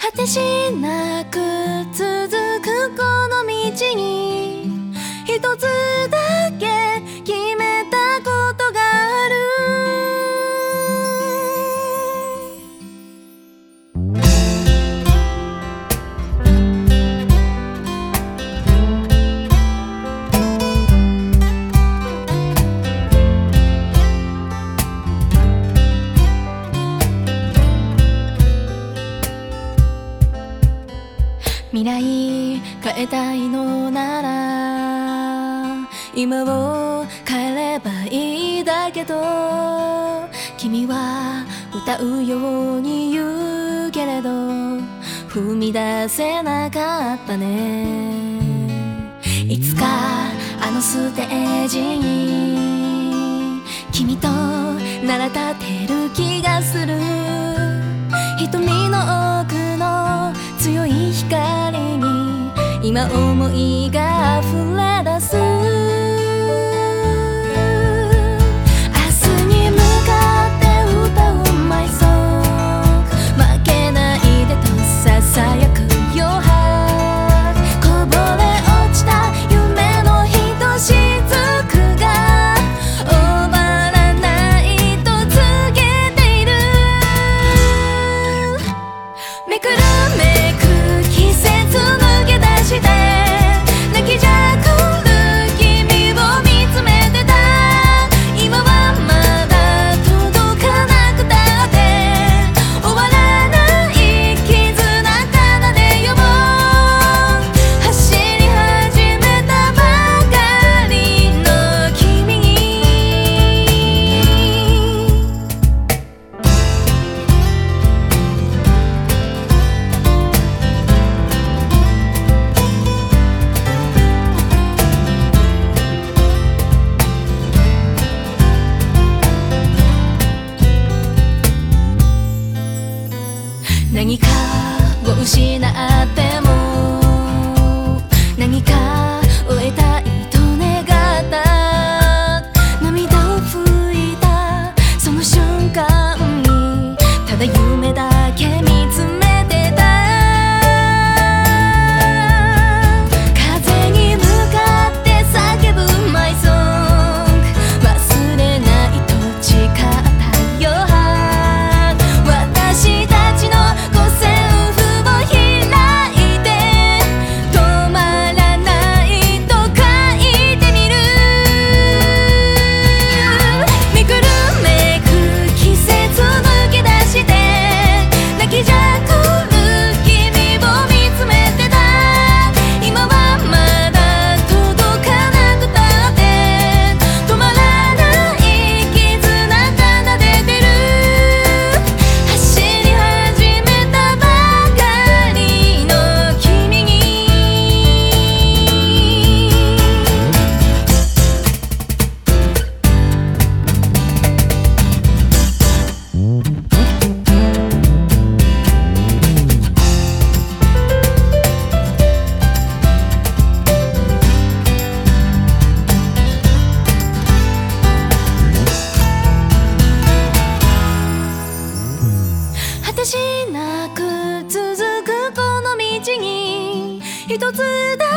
果てしなく続くこの道に未来変えたいのなら今を変えればいいだけど君は歌うように言うけれど踏み出せなかったね。いつかあのステージに君となら立てる気がする。瞳の奥の強い光今思いが果てしなく続くこの道に一つだ